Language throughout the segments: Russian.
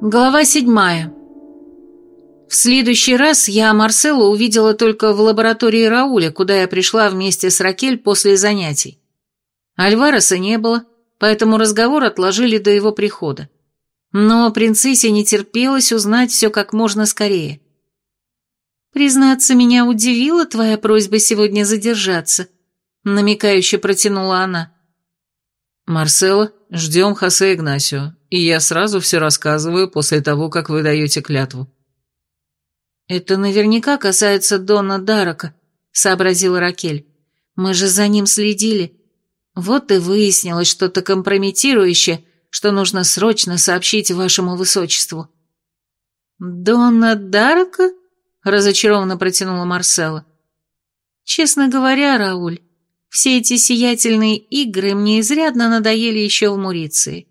Глава седьмая. В следующий раз я Марселу увидела только в лаборатории Рауля, куда я пришла вместе с Ракель после занятий. Альвареса не было, поэтому разговор отложили до его прихода. Но принцессе не терпелось узнать все как можно скорее. «Признаться, меня удивила твоя просьба сегодня задержаться», — намекающе протянула она. «Марсело, ждем Хосе Игнасио, и я сразу все рассказываю после того, как вы даете клятву». «Это наверняка касается Дона Дарака», — сообразила Ракель. «Мы же за ним следили. Вот и выяснилось что-то компрометирующее, что нужно срочно сообщить вашему высочеству». «Дона Дарака?» — разочарованно протянула Марсела. «Честно говоря, Рауль, все эти сиятельные игры мне изрядно надоели еще в Муриции.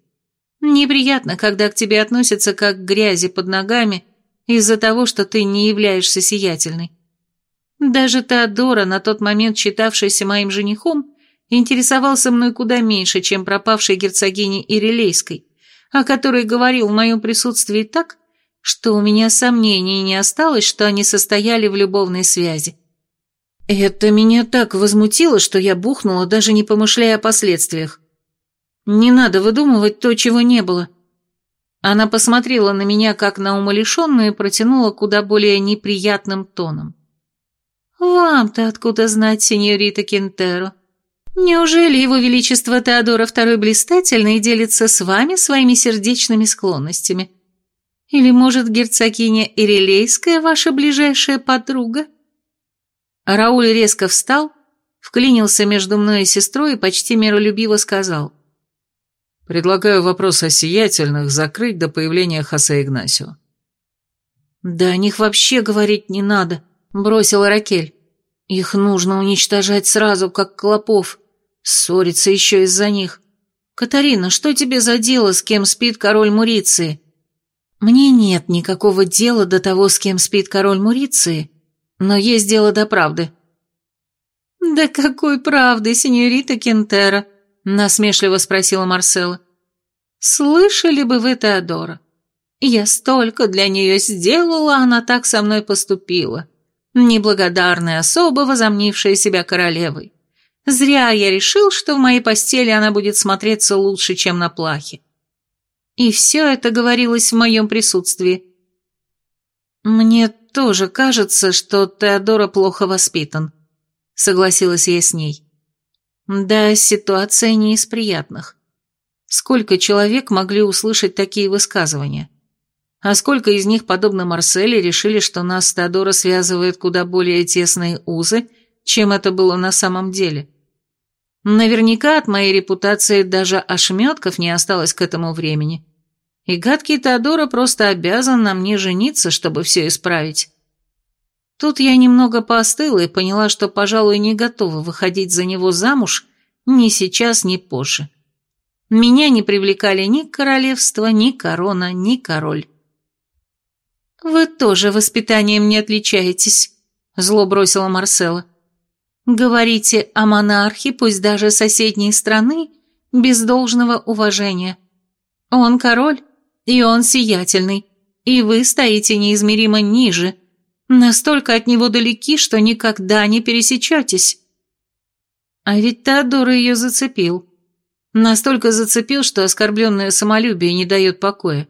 Неприятно, когда к тебе относятся как к грязи под ногами из-за того, что ты не являешься сиятельной. Даже Теодора, на тот момент считавшийся моим женихом, интересовался мной куда меньше, чем пропавшей герцогини Ирилейской, о которой говорил в моем присутствии так, что у меня сомнений не осталось, что они состояли в любовной связи. Это меня так возмутило, что я бухнула, даже не помышляя о последствиях. Не надо выдумывать то, чего не было. Она посмотрела на меня, как на умалишенную, и протянула куда более неприятным тоном. «Вам-то откуда знать, сеньорита Кентеро? Неужели его величество Теодора II Блистательный делится с вами своими сердечными склонностями? Или, может, герцогиня Ирилейская ваша ближайшая подруга?» Рауль резко встал, вклинился между мной и сестрой и почти миролюбиво сказал. «Предлагаю вопрос о сиятельных закрыть до появления Хосе Игнасио». «Да о них вообще говорить не надо», — бросила Ракель. «Их нужно уничтожать сразу, как клопов. Ссориться еще из-за них. Катарина, что тебе за дело, с кем спит король Муриции?» «Мне нет никакого дела до того, с кем спит король Муриции», но есть дело до правды». «Да какой правды, сеньорита Кентера?» — насмешливо спросила Марсела. «Слышали бы вы Теодора? Я столько для нее сделала, она так со мной поступила. Неблагодарная особа, возомнившая себя королевой. Зря я решил, что в моей постели она будет смотреться лучше, чем на плахе. И все это говорилось в моем присутствии. Мне тоже кажется, что Теодора плохо воспитан», — согласилась я с ней. «Да, ситуация не из приятных. Сколько человек могли услышать такие высказывания? А сколько из них, подобно Марселе, решили, что нас с Теодора связывает куда более тесные узы, чем это было на самом деле?» Наверняка от моей репутации даже ошметков не осталось к этому времени и гадкий Теодора просто обязан на мне жениться, чтобы все исправить. Тут я немного поостыла и поняла, что, пожалуй, не готова выходить за него замуж ни сейчас, ни позже. Меня не привлекали ни королевство, ни корона, ни король. «Вы тоже воспитанием не отличаетесь», — зло бросила Марсела. «Говорите о монархе, пусть даже соседней страны, без должного уважения. Он король, и он сиятельный, и вы стоите неизмеримо ниже, настолько от него далеки, что никогда не пересечетесь. А ведь Теодор ее зацепил. Настолько зацепил, что оскорбленное самолюбие не дает покоя.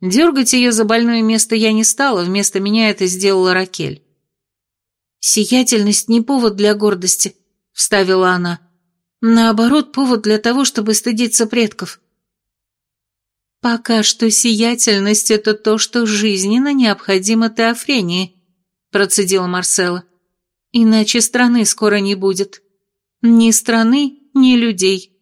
Дергать ее за больное место я не стала, вместо меня это сделала Ракель. «Сиятельность не повод для гордости», — вставила она. «Наоборот, повод для того, чтобы стыдиться предков. «Пока что сиятельность — это то, что жизненно необходимо Теофрении», — процедила Марсела. «Иначе страны скоро не будет. Ни страны, ни людей».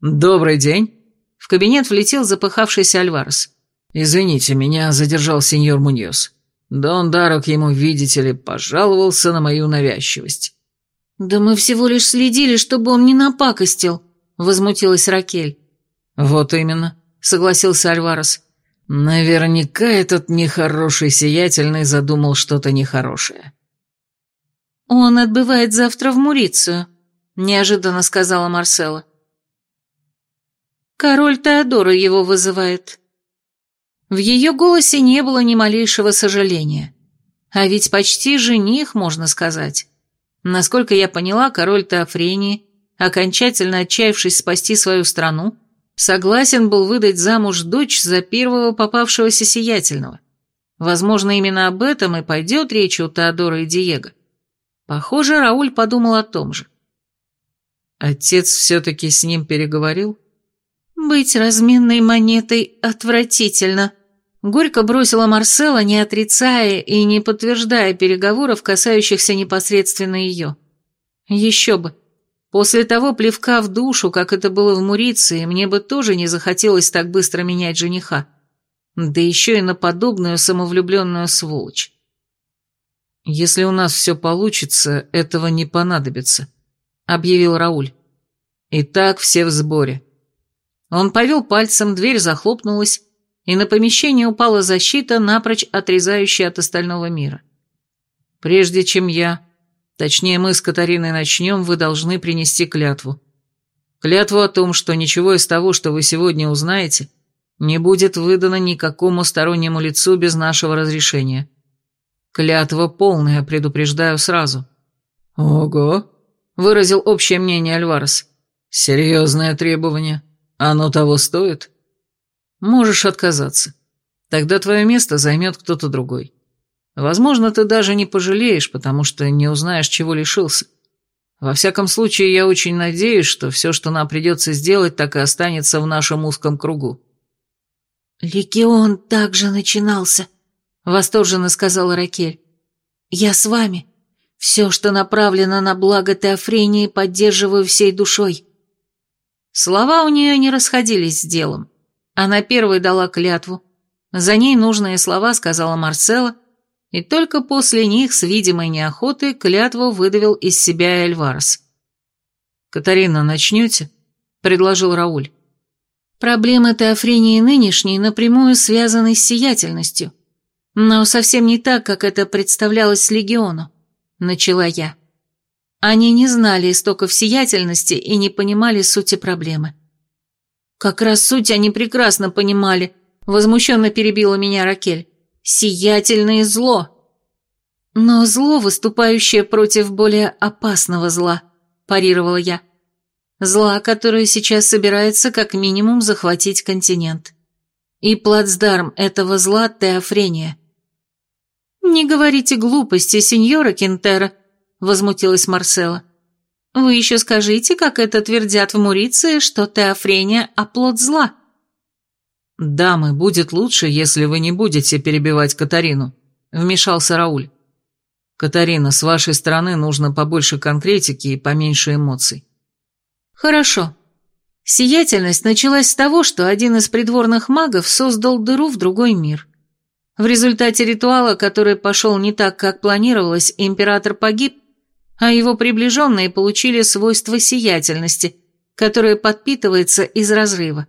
«Добрый день!» В кабинет влетел запыхавшийся Альварес. «Извините, меня задержал сеньор Муньос. Дон Дарок ему, видите ли, пожаловался на мою навязчивость». «Да мы всего лишь следили, чтобы он не напакостил», — возмутилась Ракель. «Вот именно. — согласился Альварес. «Наверняка этот нехороший сиятельный задумал что-то нехорошее». «Он отбывает завтра в Мурицию», — неожиданно сказала Марсела. «Король Теодора его вызывает». В ее голосе не было ни малейшего сожаления. А ведь почти жених, можно сказать. Насколько я поняла, король Теофрении, окончательно отчаявшись спасти свою страну, согласен был выдать замуж дочь за первого попавшегося сиятельного. Возможно, именно об этом и пойдет речь у Теодора и Диего. Похоже, Рауль подумал о том же. Отец все-таки с ним переговорил? «Быть разменной монетой отвратительно», — горько бросила Марсела, не отрицая и не подтверждая переговоров, касающихся непосредственно ее. «Еще бы. После того плевка в душу, как это было в Муриции, мне бы тоже не захотелось так быстро менять жениха. Да еще и на подобную самовлюбленную сволочь». «Если у нас все получится, этого не понадобится», — объявил Рауль. «Итак, все в сборе». Он повел пальцем, дверь захлопнулась, и на помещение упала защита, напрочь отрезающая от остального мира. «Прежде чем я, точнее мы с Катариной начнем, вы должны принести клятву. Клятву о том, что ничего из того, что вы сегодня узнаете, не будет выдано никакому стороннему лицу без нашего разрешения. Клятва полная, предупреждаю сразу». «Ого!» — выразил общее мнение Альварес. «Серьезное требование». Оно того стоит? Можешь отказаться. Тогда твое место займет кто-то другой. Возможно, ты даже не пожалеешь, потому что не узнаешь, чего лишился. Во всяком случае, я очень надеюсь, что все, что нам придется сделать, так и останется в нашем узком кругу. «Легион также начинался», — восторженно сказала Ракель. «Я с вами. Все, что направлено на благо Теофрении, поддерживаю всей душой. Слова у нее не расходились с делом. Она первой дала клятву. За ней нужные слова сказала Марцела, и только после них с видимой неохотой клятву выдавил из себя Эльварес. «Катарина, начнете?» — предложил Рауль. «Проблемы Теофрении нынешней напрямую связаны с сиятельностью, но совсем не так, как это представлялось Легиону», — начала я. Они не знали истоков сиятельности и не понимали сути проблемы. «Как раз суть они прекрасно понимали», — возмущенно перебила меня Ракель. «Сиятельное зло». «Но зло, выступающее против более опасного зла», – парировала я. «Зла, которое сейчас собирается как минимум захватить континент. И плацдарм этого зла – Теофрения». «Не говорите глупости, сеньора Кентера», — возмутилась Марсела. «Вы еще скажите, как это твердят в Муриции, что теофрения – оплот зла». «Дамы, будет лучше, если вы не будете перебивать Катарину», — вмешался Рауль. «Катарина, с вашей стороны нужно побольше конкретики и поменьше эмоций». «Хорошо. Сиятельность началась с того, что один из придворных магов создал дыру в другой мир. В результате ритуала, который пошел не так, как планировалось, император погиб, а его приближенные получили свойство сиятельности, которое подпитывается из разрыва.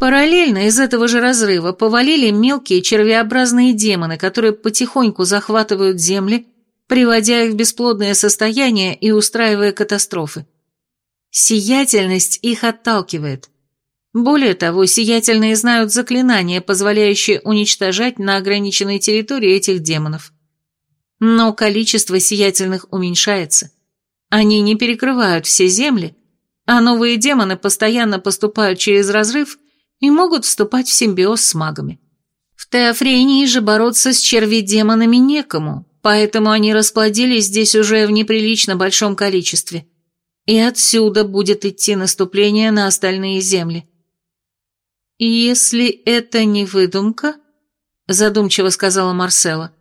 Параллельно из этого же разрыва повалили мелкие червеобразные демоны, которые потихоньку захватывают земли, приводя их в бесплодное состояние и устраивая катастрофы. Сиятельность их отталкивает. Более того, сиятельные знают заклинания, позволяющие уничтожать на ограниченной территории этих демонов. Но количество сиятельных уменьшается. Они не перекрывают все земли, а новые демоны постоянно поступают через разрыв и могут вступать в симбиоз с магами. В Теофрении же бороться с черви-демонами некому, поэтому они расплодились здесь уже в неприлично большом количестве. И отсюда будет идти наступление на остальные земли. «Если это не выдумка», — задумчиво сказала Марсела, —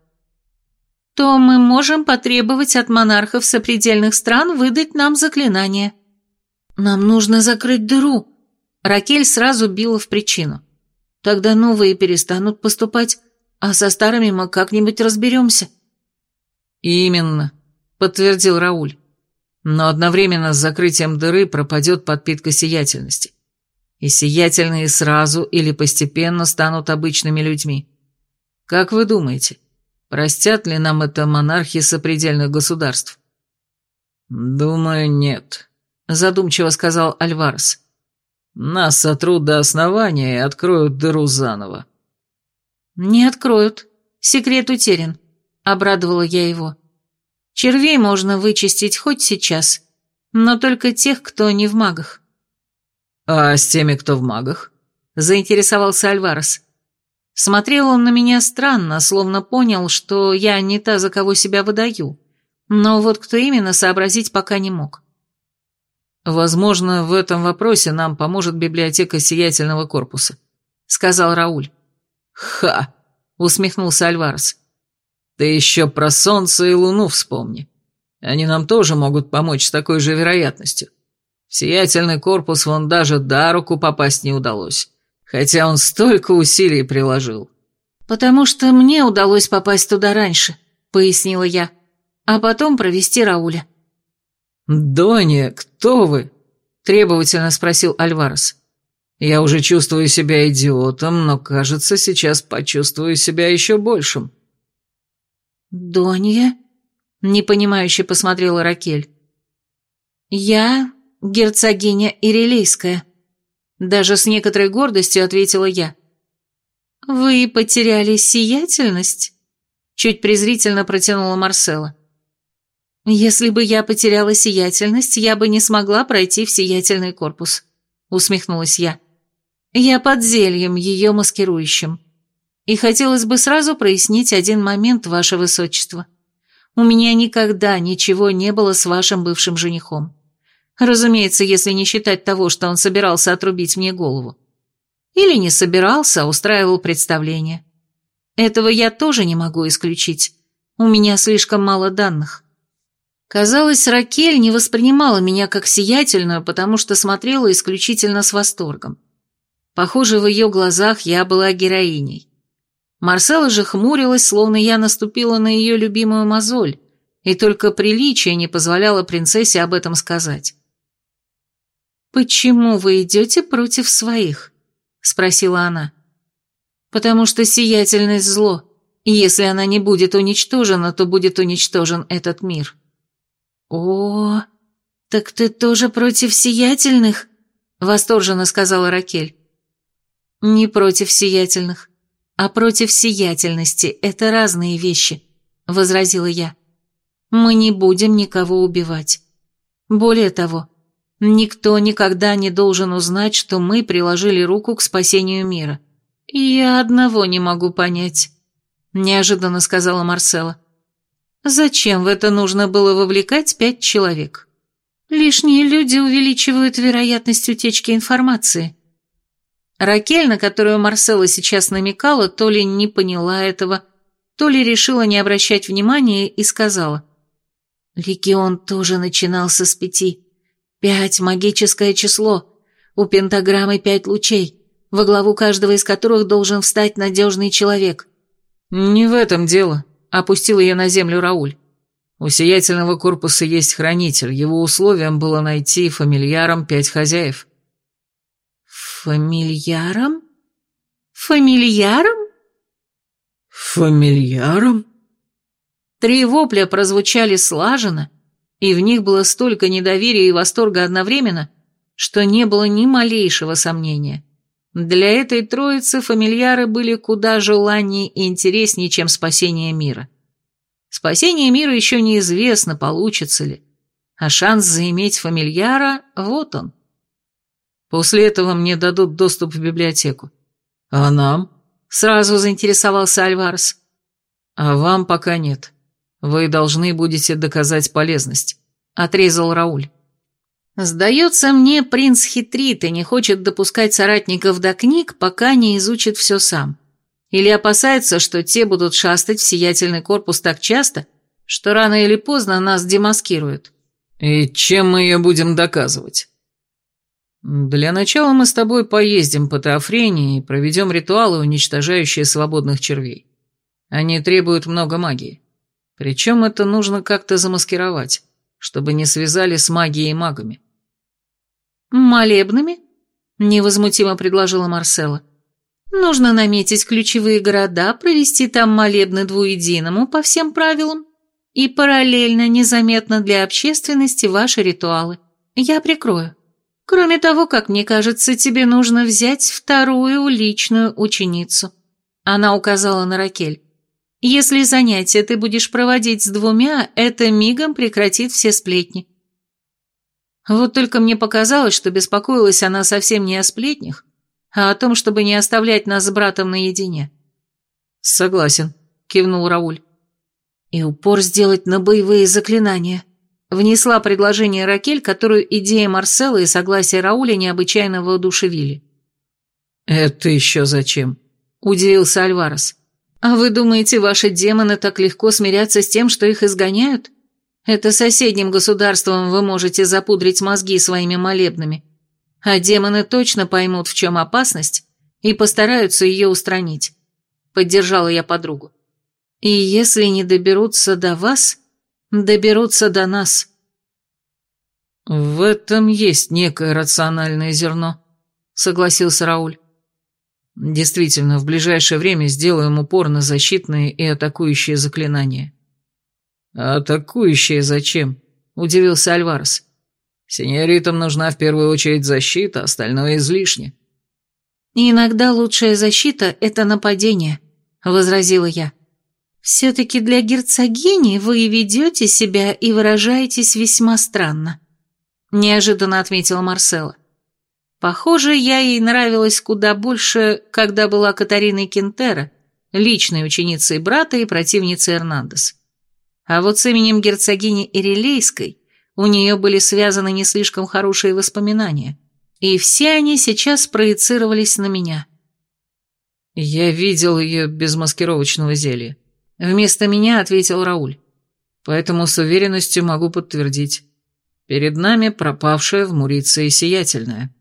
то мы можем потребовать от монархов сопредельных стран выдать нам заклинание. Нам нужно закрыть дыру. Ракель сразу била в причину. Тогда новые перестанут поступать, а со старыми мы как-нибудь разберемся. Именно, подтвердил Рауль. Но одновременно с закрытием дыры пропадет подпитка сиятельности. И сиятельные сразу или постепенно станут обычными людьми. Как вы думаете, Простят ли нам это монархи сопредельных государств? Думаю, нет, задумчиво сказал Альварес. Нас сотрут до основания и откроют дыру заново. «Не откроют. Секрет утерян», — обрадовала я его. «Червей можно вычистить хоть сейчас, но только тех, кто не в магах». «А с теми, кто в магах?» — заинтересовался Альварес. Смотрел он на меня странно, словно понял, что я не та, за кого себя выдаю. Но вот кто именно, сообразить пока не мог. «Возможно, в этом вопросе нам поможет библиотека сиятельного корпуса», — сказал Рауль. «Ха!» — усмехнулся Альварес. «Ты еще про солнце и луну вспомни. Они нам тоже могут помочь с такой же вероятностью. В сиятельный корпус вон даже до руку попасть не удалось хотя он столько усилий приложил». «Потому что мне удалось попасть туда раньше», — пояснила я, «а потом провести Рауля». «Доня, кто вы?» — требовательно спросил Альварес. «Я уже чувствую себя идиотом, но, кажется, сейчас почувствую себя еще большим». «Донья?» — непонимающе посмотрела Ракель. «Я герцогиня Ирелейская», даже с некоторой гордостью ответила я. «Вы потеряли сиятельность?» Чуть презрительно протянула Марсела. «Если бы я потеряла сиятельность, я бы не смогла пройти в сиятельный корпус», усмехнулась я. «Я под зельем, ее маскирующим. И хотелось бы сразу прояснить один момент, ваше высочество. У меня никогда ничего не было с вашим бывшим женихом. Разумеется, если не считать того, что он собирался отрубить мне голову. Или не собирался, а устраивал представление. Этого я тоже не могу исключить. У меня слишком мало данных. Казалось, Ракель не воспринимала меня как сиятельную, потому что смотрела исключительно с восторгом. Похоже, в ее глазах я была героиней. Марсела же хмурилась, словно я наступила на ее любимую мозоль, и только приличие не позволяло принцессе об этом сказать. «Почему вы идете против своих?» — спросила она. «Потому что сиятельность зло, и если она не будет уничтожена, то будет уничтожен этот мир». «О, так ты тоже против сиятельных?» — восторженно сказала Ракель. «Не против сиятельных, а против сиятельности. Это разные вещи», — возразила я. «Мы не будем никого убивать. Более того, Никто никогда не должен узнать, что мы приложили руку к спасению мира. Я одного не могу понять, неожиданно сказала Марсела. Зачем в это нужно было вовлекать пять человек? Лишние люди увеличивают вероятность утечки информации. Ракель, на которую Марсела сейчас намекала, то ли не поняла этого, то ли решила не обращать внимания и сказала. Легион тоже начинался с пяти. Пять – магическое число. У пентаграммы пять лучей, во главу каждого из которых должен встать надежный человек. «Не в этом дело», – опустил ее на землю Рауль. У сиятельного корпуса есть хранитель, его условием было найти фамильяром пять хозяев. «Фамильяром? Фамильяром?» «Фамильяром?» Три вопля прозвучали слаженно, и в них было столько недоверия и восторга одновременно, что не было ни малейшего сомнения. Для этой троицы фамильяры были куда желаннее и интереснее, чем спасение мира. Спасение мира еще неизвестно, получится ли, а шанс заиметь фамильяра – вот он. После этого мне дадут доступ в библиотеку. А нам? Сразу заинтересовался Альварес. А вам пока нет. Вы должны будете доказать полезность», — отрезал Рауль. «Сдается мне, принц хитрит и не хочет допускать соратников до книг, пока не изучит все сам. Или опасается, что те будут шастать в сиятельный корпус так часто, что рано или поздно нас демаскируют». «И чем мы ее будем доказывать?» «Для начала мы с тобой поездим по Теофрении и проведем ритуалы, уничтожающие свободных червей. Они требуют много магии. Причем это нужно как-то замаскировать, чтобы не связали с магией и магами. «Молебными?» — невозмутимо предложила Марсела. «Нужно наметить ключевые города, провести там молебны двуединому по всем правилам и параллельно, незаметно для общественности, ваши ритуалы. Я прикрою. Кроме того, как мне кажется, тебе нужно взять вторую личную ученицу. Она указала на Ракель. «Если занятия ты будешь проводить с двумя, это мигом прекратит все сплетни». Вот только мне показалось, что беспокоилась она совсем не о сплетнях, а о том, чтобы не оставлять нас с братом наедине. «Согласен», — кивнул Рауль. «И упор сделать на боевые заклинания», — внесла предложение Ракель, которую идея Марсела и согласие Рауля необычайно воодушевили. «Это еще зачем?» — удивился Альварес. «А вы думаете, ваши демоны так легко смирятся с тем, что их изгоняют? Это соседним государствам вы можете запудрить мозги своими молебнами, а демоны точно поймут, в чем опасность, и постараются ее устранить. Поддержала я подругу. И если не доберутся до вас, доберутся до нас. В этом есть некое рациональное зерно, согласился Рауль. Действительно, в ближайшее время сделаем упор на защитные и атакующие заклинания. «Атакующие зачем?» – удивился Альварес. «Синьоритам нужна в первую очередь защита, остальное излишне». «Иногда лучшая защита – это нападение», – возразила я. «Все-таки для герцогини вы ведете себя и выражаетесь весьма странно», – неожиданно отметила Марсела. «Похоже, я ей нравилась куда больше, когда была Катариной Кентера, личной ученицей брата и противницей Эрнандес. А вот с именем герцогини Ирилейской у нее были связаны не слишком хорошие воспоминания, и все они сейчас проецировались на меня. «Я видел ее без маскировочного зелья», — вместо меня ответил Рауль. «Поэтому с уверенностью могу подтвердить. Перед нами пропавшая в Мурице сиятельная».